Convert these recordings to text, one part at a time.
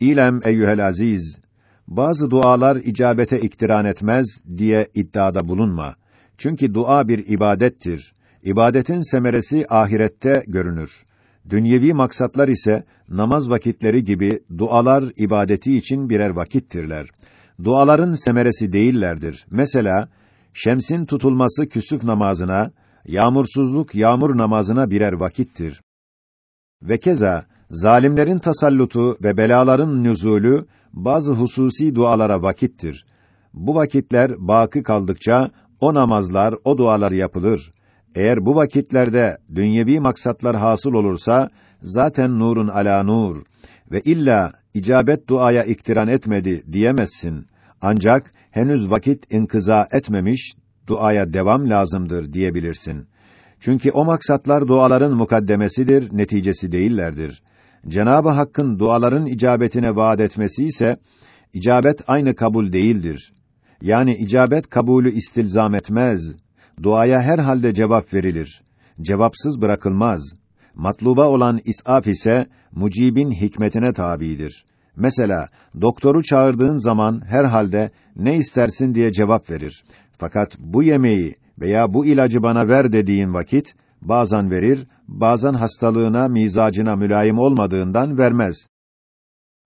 İlem eyyuhel aziz, bazı dualar icabete iktiran etmez diye iddiada bulunma. Çünkü dua bir ibadettir. İbadetin semeresi ahirette görünür. Dünyevi maksatlar ise namaz vakitleri gibi dualar ibadeti için birer vakittirler. Duaların semeresi değillerdir. Mesela şemsin tutulması küsüf namazına, yağmursuzluk yağmur namazına birer vakittir. Ve keza zalimlerin tasallutu ve belaların nüzulü bazı hususi dualara vakittir. Bu vakitler baki kaldıkça o namazlar, o dualar yapılır. Eğer bu vakitlerde dünyevi maksatlar hasıl olursa zaten nurun ala nur ve illa icabet duaya iktiran etmedi diyemezsin. Ancak henüz vakit inkıza etmemiş, duaya devam lazımdır diyebilirsin. Çünkü o maksatlar duaların mukaddemesidir, neticesi değillerdir. Cenabı Hakk'ın duaların icabetine vaat etmesi ise icabet aynı kabul değildir. Yani icabet kabulü istilzam etmez. Duaya her halde cevap verilir. Cevapsız bırakılmaz. Matluba olan isaf ise mucibin hikmetine tabidir. Mesela doktoru çağırdığın zaman her halde ne istersin diye cevap verir. Fakat bu yemeği veya bu ilacı bana ver dediğin vakit bazen verir, bazen hastalığına, mizacına mülayim olmadığından vermez.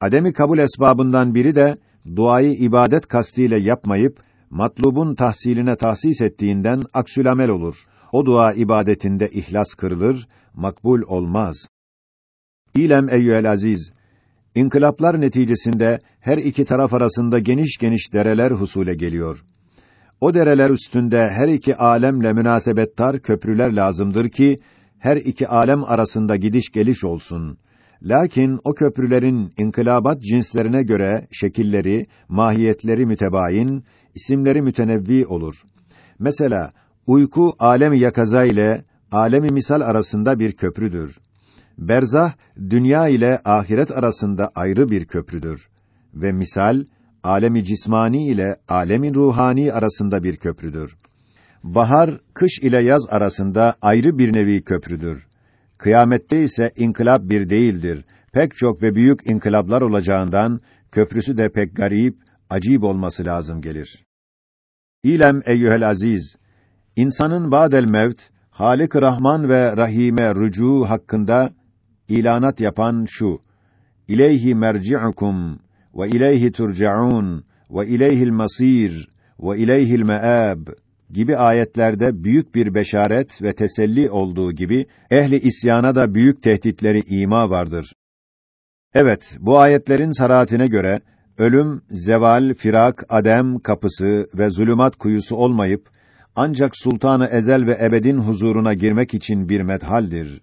Ademi kabul esbabından biri de duayı ibadet kastiyle yapmayıp matlubun tahsiline tahsis ettiğinden aksülamel olur. O dua ibadetinde ihlas kırılır, makbul olmaz. İlem eyyühel aziz, inkılaplar neticesinde her iki taraf arasında geniş geniş dereler husule geliyor. O dereler üstünde her iki alemle münasebettar köprüler lazımdır ki her iki alem arasında gidiş geliş olsun. Lakin o köprülerin inkılabat cinslerine göre şekilleri, mahiyetleri mütebayin, isimleri mütenevvi olur. Mesela uyku alemi yakaza ile alemi misal arasında bir köprüdür. Berzah dünya ile ahiret arasında ayrı bir köprüdür ve misal alemi cismani ile alemi ruhani arasında bir köprüdür. Bahar, kış ile yaz arasında ayrı bir nevi köprüdür. Kıyamette ise inkılap bir değildir. Pek çok ve büyük inkılaplar olacağından köprüsü de pek garip, acib olması lazım gelir. İlem eyyuhel aziz, insanın ba'del mevt, Halik Rahman ve Rahime rücu hakkında ilanat yapan şu: İleyhi merci'ukum ve ileyhi turcaun ve ileyhi'l masir ve ileyhi'l me'ab gibi ayetlerde büyük bir beşaret ve teselli olduğu gibi ehli isyana da büyük tehditleri ima vardır. Evet, bu ayetlerin saratine göre ölüm, zeval, firak, adem kapısı ve zulümat kuyusu olmayıp ancak sultanı ezel ve ebedin huzuruna girmek için bir medhaldir.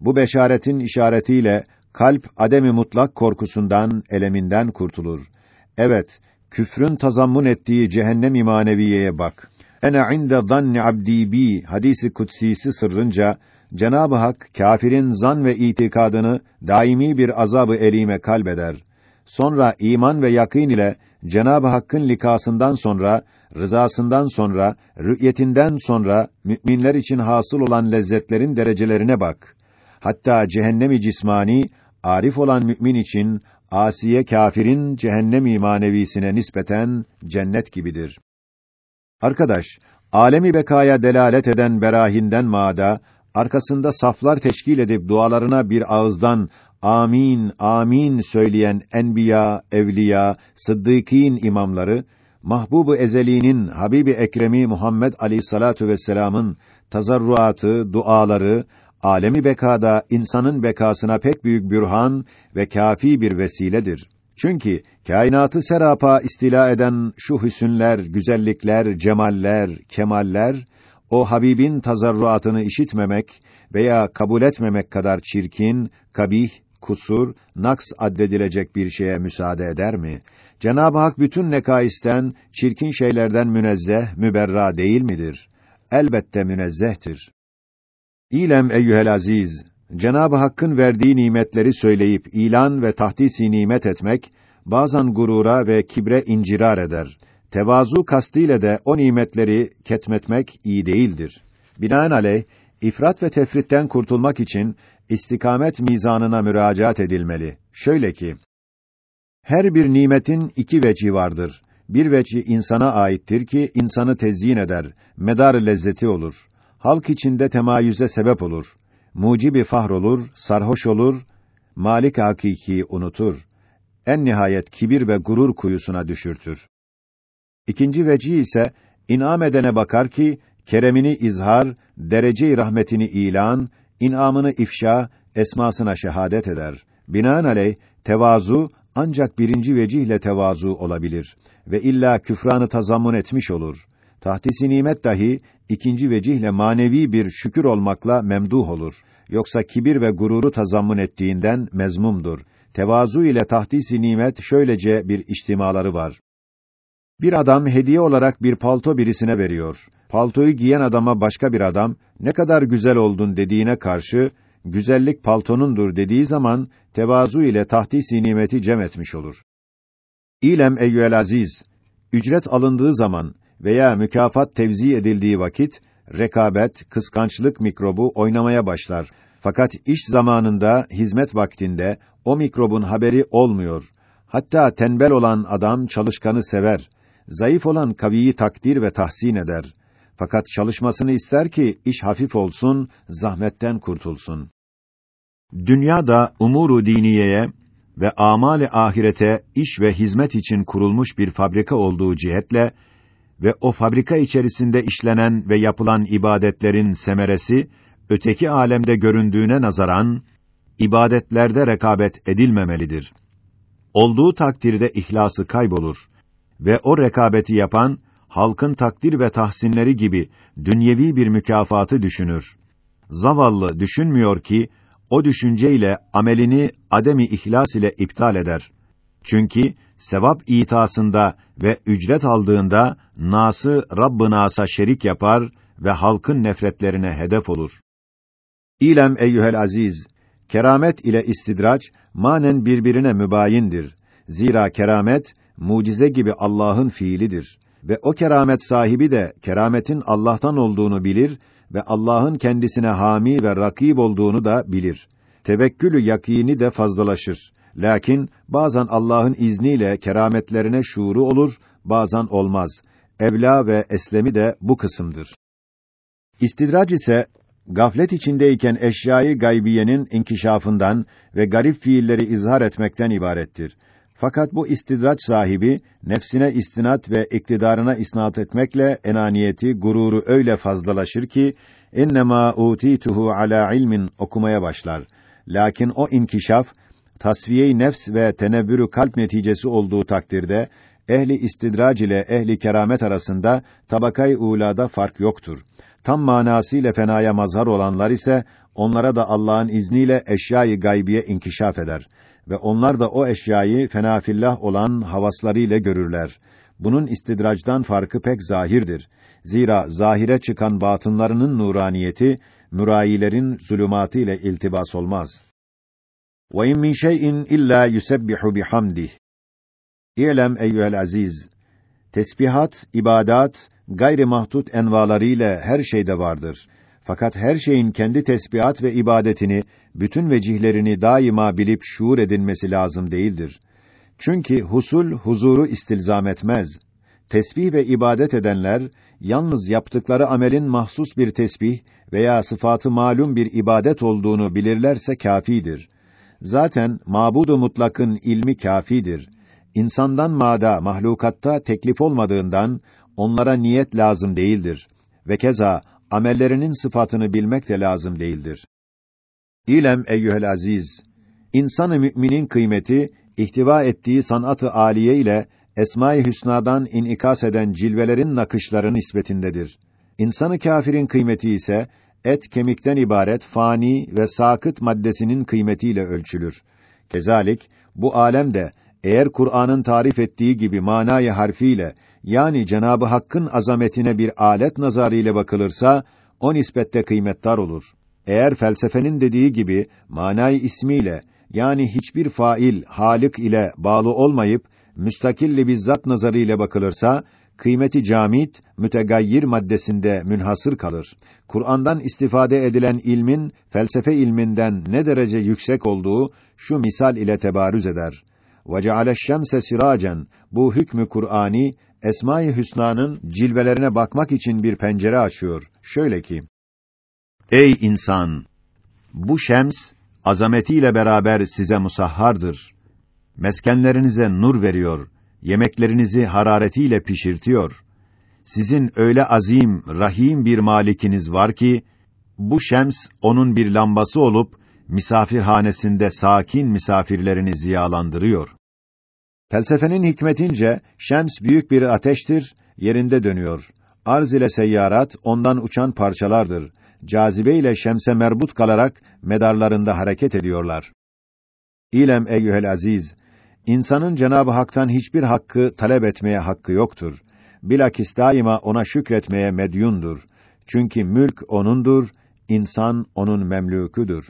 Bu beşaretin işaretiyle kalp ademi mutlak korkusundan, eleminden kurtulur. Evet, küfrün tazammun ettiği cehennem imaneviyeye bak. Ene inde zanni abdi bi hadisi kutsisi sırrınca Cenab-ı Hak kâfirin zan ve itikadını daimi bir azabı elime kalbeder. Sonra iman ve yakîn ile Cenab-ı Hakk'ın likasından sonra, rızasından sonra, rü'yetinden sonra müminler için hasıl olan lezzetlerin derecelerine bak. Hatta cehennemi cismani arif olan mümin için asiye kâfirin cehennem manevisine nispeten cennet gibidir. Arkadaş, alemi bekaya delalet eden berahinden maada arkasında saflar teşkil edip dualarına bir ağızdan amin amin söyleyen enbiya, evliya, sıddıkîn imamları Mahbubu ezeliğinin Habibi Ekremi Muhammed Aleyhissalatu vesselam'ın tazarruatı, duaları alemi bekada insanın bekasına pek büyük bürhan ve kafi bir vesiledir. Çünkü kainatı serapa istila eden şu hüsünler, güzellikler, cemaller, kemaller o Habibin tazarruatını işitmemek veya kabul etmemek kadar çirkin, kabih, kusur, naks addedilecek bir şeye müsaade eder mi? Cenab-ı Hak bütün nekaisten, çirkin şeylerden münezzeh, müberra değil midir? Elbette münezzehtir. İlem eyyuhel aziz, Cenab-ı Hakk'ın verdiği nimetleri söyleyip ilan ve tahdisi nimet etmek bazen gurura ve kibre incirar eder. Tevazu kastıyla de o nimetleri ketmetmek iyi değildir. Binaenaleyh ifrat ve tefritten kurtulmak için istikamet mizanına müracaat edilmeli. Şöyle ki Her bir nimetin iki veci vardır. Bir veci insana aittir ki insanı tezyin eder, medar lezzeti olur. Halk içinde temayüze sebep olur. Mucibi fahr olur, sarhoş olur, malik hakiki unutur. En nihayet kibir ve gurur kuyusuna düşürtür. İkinci veci ise inam edene bakar ki keremini izhar, derece rahmetini ilan, inamını ifşa, esmasına şehadet eder. Binaenaleyh tevazu ancak birinci vecihle tevazu olabilir ve illa küfranı tazammun etmiş olur. Tahtisi nimet dahi ikinci vecihle manevi bir şükür olmakla memduh olur. Yoksa kibir ve gururu tazammun ettiğinden mezmumdur. Tevazu ile tahtisi nimet şöylece bir içtimaları var. Bir adam hediye olarak bir palto birisine veriyor. Paltoyu giyen adama başka bir adam ne kadar güzel oldun dediğine karşı güzellik paltonundur dediği zaman tevazu ile tahdisi nimeti cem etmiş olur. İlem eyyüel aziz, ücret alındığı zaman veya mükafat tevzi edildiği vakit rekabet, kıskançlık mikrobu oynamaya başlar. Fakat iş zamanında, hizmet vaktinde o mikrobun haberi olmuyor. Hatta tembel olan adam çalışkanı sever. Zayıf olan kaviyi takdir ve tahsin eder. Fakat çalışmasını ister ki iş hafif olsun, zahmetten kurtulsun. Dünya da umuru diniyeye ve amali ahirete iş ve hizmet için kurulmuş bir fabrika olduğu cihetle ve o fabrika içerisinde işlenen ve yapılan ibadetlerin semeresi öteki alemde göründüğüne nazaran ibadetlerde rekabet edilmemelidir. Olduğu takdirde ihlası kaybolur ve o rekabeti yapan halkın takdir ve tahsinleri gibi dünyevi bir mükafatı düşünür. Zavallı düşünmüyor ki o düşünceyle amelini ademi ihlas ile iptal eder. Çünkü sevap itasında ve ücret aldığında nası Rabb-ı Nas'a şerik yapar ve halkın nefretlerine hedef olur. İlem eyyuhel aziz, keramet ile istidraç manen birbirine mübayindir. Zira keramet mucize gibi Allah'ın fiilidir ve o keramet sahibi de kerametin Allah'tan olduğunu bilir ve Allah'ın kendisine hami ve rakib olduğunu da bilir. Tevekkülü yakini de fazlalaşır. Lakin bazen Allah'ın izniyle kerametlerine şuuru olur, bazen olmaz. Evla ve eslemi de bu kısımdır. İstidrac ise gaflet içindeyken eşyayı gaybiyenin inkişafından ve garip fiilleri izhar etmekten ibarettir. Fakat bu istidraç sahibi nefsine istinat ve iktidarına isnat etmekle enaniyeti, gururu öyle fazlalaşır ki innema utituhu ala ilmin okumaya başlar. Lakin o inkişaf tasfiye-i nefs ve tenebbürü kalp neticesi olduğu takdirde ehli istidrac ile ehli keramet arasında tabakay ulada fark yoktur. Tam manasıyla fenaya mazhar olanlar ise onlara da Allah'ın izniyle eşyayı gaybiye inkişaf eder ve onlar da o eşyayı fenafillah olan havaslarıyla görürler. Bunun istidracdan farkı pek zahirdir. Zira zahire çıkan batınlarının nuraniyeti mürayilerin zulümatı ile iltibas olmaz. Ve in min şey'in illa yusebbihu bihamdih. İ'lem eyyuhel aziz. Tesbihat, ibadat, gayri mahdut envalarıyla her şeyde vardır. Fakat her şeyin kendi tesbihat ve ibadetini, bütün vecihlerini daima bilip şuur edilmesi lazım değildir. Çünkü husul huzuru istilzam etmez. Tesbih ve ibadet edenler yalnız yaptıkları amelin mahsus bir tesbih veya sıfatı malum bir ibadet olduğunu bilirlerse kafidir. Zaten mabudu mutlakın ilmi kafidir. İnsandan mada mahlukatta teklif olmadığından onlara niyet lazım değildir ve keza amellerinin sıfatını bilmek de lazım değildir. İlem eyyuhel aziz, insanı müminin kıymeti ihtiva ettiği sanatı aliye ile Esma-i Hüsna'dan inikas eden cilvelerin nakışları nispetindedir. İnsanı kâfirin kıymeti ise et kemikten ibaret fani ve sakıt maddesinin kıymetiyle ölçülür. Kezalik bu alem de eğer Kur'an'ın tarif ettiği gibi manayı harfiyle yani Cenabı Hakk'ın azametine bir alet nazarı ile bakılırsa o nispette kıymetdar olur. Eğer felsefenin dediği gibi manayı ismiyle yani hiçbir fail halik ile bağlı olmayıp müstakilli bizzat nazarı ile bakılırsa kıymeti camit, mütegayyir maddesinde münhasır kalır. Kur'an'dan istifade edilen ilmin felsefe ilminden ne derece yüksek olduğu şu misal ile tebarüz eder. ve ceale'ş-şemse siracen bu hükmü Kur'ani Esma-i Hüsna'nın cilvelerine bakmak için bir pencere açıyor. Şöyle ki: Ey insan! Bu şems azametiyle beraber size musahhardır. Meskenlerinize nur veriyor, yemeklerinizi hararetiyle pişirtiyor. Sizin öyle azim, rahim bir malikiniz var ki bu şems onun bir lambası olup misafirhanesinde sakin misafirlerini ziyalandırıyor. Felsefenin hikmetince şems büyük bir ateştir, yerinde dönüyor. Arz ile seyyarat ondan uçan parçalardır. Cazibe ile şemse merbut kalarak medarlarında hareket ediyorlar. İlem eyyuhel aziz, insanın Cenab-ı Hak'tan hiçbir hakkı talep etmeye hakkı yoktur. Bilakis daima ona şükretmeye medyundur. Çünkü mülk onundur, insan onun memlûkudur.